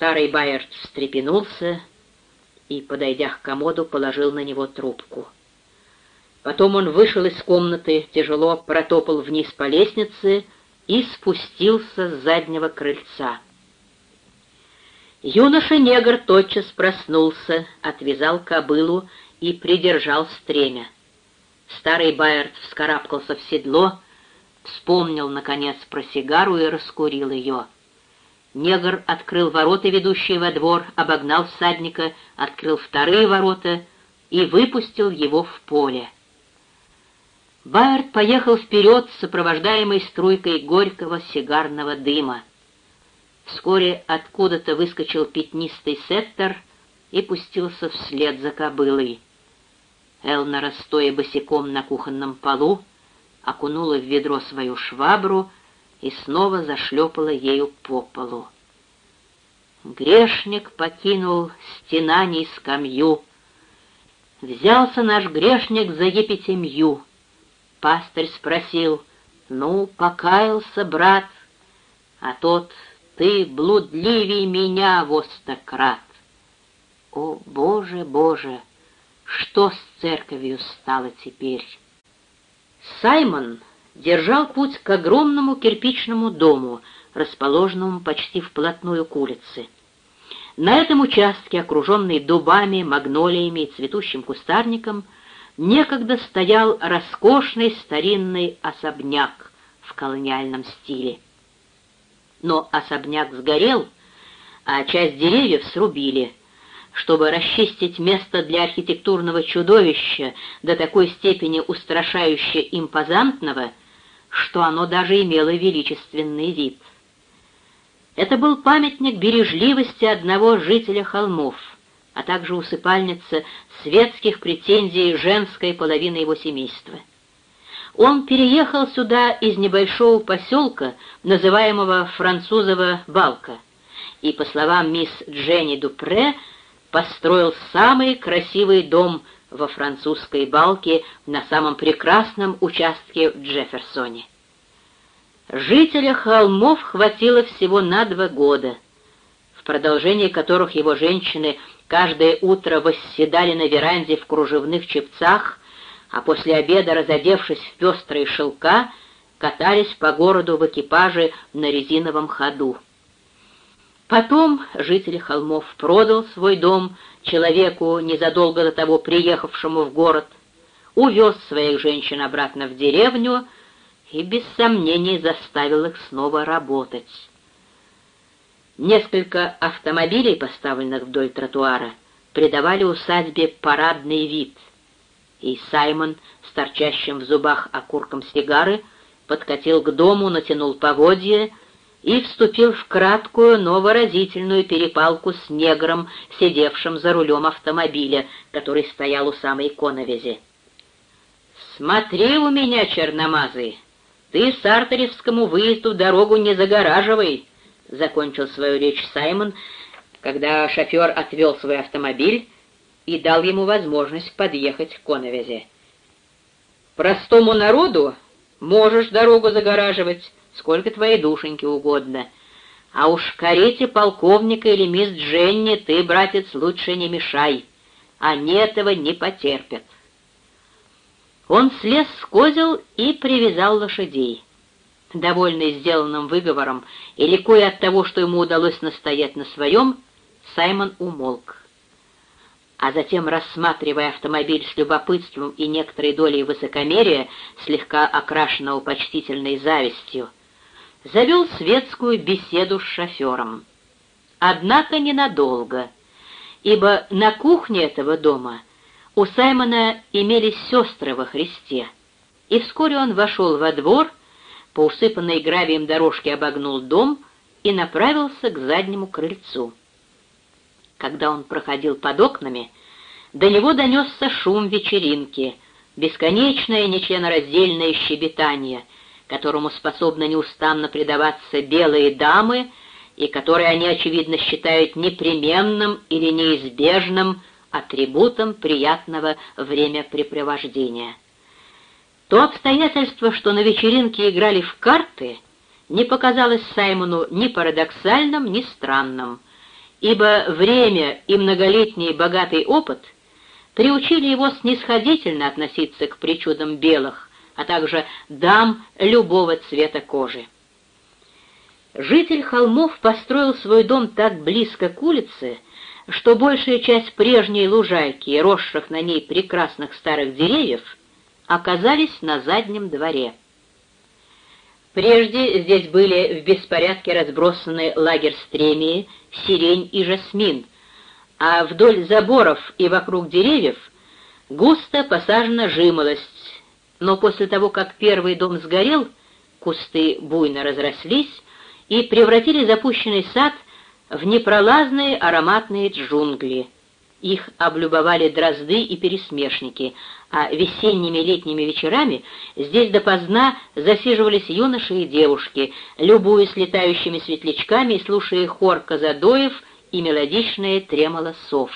Старый Байерт встрепенулся и, подойдя к комоду, положил на него трубку. Потом он вышел из комнаты, тяжело протопал вниз по лестнице и спустился с заднего крыльца. Юноша-негр тотчас проснулся, отвязал кобылу и придержал стремя. Старый Байерт вскарабкался в седло, вспомнил, наконец, про сигару и раскурил ее. Негр открыл ворота, ведущие во двор, обогнал всадника, открыл вторые ворота и выпустил его в поле. Байерт поехал вперед, сопровождаемый струйкой горького сигарного дыма. Вскоре откуда-то выскочил пятнистый сеттер и пустился вслед за кобылой. Элнера, стоя босиком на кухонном полу, окунула в ведро свою швабру и снова зашлепала ею по полу. Грешник покинул стенаний скамью. Взялся наш грешник за епитемью. Пастырь спросил, «Ну, покаялся, брат?» А тот, «Ты блудливей меня во стократ!» О, Боже, Боже, что с церковью стало теперь? Саймон держал путь к огромному кирпичному дому, расположенному почти вплотную к улице. На этом участке, окруженный дубами, магнолиями и цветущим кустарником, некогда стоял роскошный старинный особняк в колониальном стиле. Но особняк сгорел, а часть деревьев срубили, чтобы расчистить место для архитектурного чудовища до такой степени устрашающе импозантного, что оно даже имело величественный вид. Это был памятник бережливости одного жителя холмов, а также усыпальница светских претензий женской половины его семейства. Он переехал сюда из небольшого поселка, называемого французово Балка, и, по словам мисс Дженни Дупре, построил самый красивый дом во французской Балке на самом прекрасном участке в Джефферсоне. Жителя холмов хватило всего на два года, в продолжении которых его женщины каждое утро восседали на веранде в кружевных чепцах, а после обеда, разодевшись в пестрые шелка, катались по городу в экипаже на резиновом ходу. Потом житель холмов продал свой дом человеку, незадолго до того приехавшему в город, увез своих женщин обратно в деревню и без сомнений заставил их снова работать. Несколько автомобилей, поставленных вдоль тротуара, придавали усадьбе парадный вид, и Саймон с торчащим в зубах окурком сигары подкатил к дому, натянул поводья и вступил в краткую, но выразительную перепалку с негром, сидевшим за рулем автомобиля, который стоял у самой коновизи. «Смотри у меня, черномазый, ты сартеревскому выезду дорогу не загораживай», — закончил свою речь Саймон, когда шофер отвел свой автомобиль и дал ему возможность подъехать к коновизе. «Простому народу можешь дорогу загораживать, сколько твоей душеньки угодно. А уж карете полковника или мисс Дженни ты, братец, лучше не мешай. Они этого не потерпят. Он слез с козел и привязал лошадей. Довольный сделанным выговором и ликуя от того, что ему удалось настоять на своем, Саймон умолк. А затем, рассматривая автомобиль с любопытством и некоторой долей высокомерия, слегка окрашенного почтительной завистью, завел светскую беседу с шофером. Однако ненадолго, ибо на кухне этого дома у Саймона имелись сестры во Христе, и вскоре он вошел во двор, по усыпанной гравием дорожке обогнул дом и направился к заднему крыльцу. Когда он проходил под окнами, до него донесся шум вечеринки, бесконечное нечленораздельное щебетание — которому способны неустанно предаваться белые дамы и который они, очевидно, считают непременным или неизбежным атрибутом приятного времяпрепровождения. То обстоятельство, что на вечеринке играли в карты, не показалось Саймону ни парадоксальным, ни странным, ибо время и многолетний богатый опыт приучили его снисходительно относиться к причудам белых, а также дам любого цвета кожи. Житель холмов построил свой дом так близко к улице, что большая часть прежней лужайки и росших на ней прекрасных старых деревьев оказались на заднем дворе. Прежде здесь были в беспорядке разбросаны лагерь стремии, сирень и жасмин, а вдоль заборов и вокруг деревьев густо посажена жимолость, но после того, как первый дом сгорел, кусты буйно разрослись и превратили запущенный сад в непролазные ароматные джунгли. Их облюбовали дрозды и пересмешники, а весенними летними вечерами здесь допоздна засиживались юноши и девушки, любуясь летающими светлячками и слушая хор казадоев и мелодичные тремоло сов.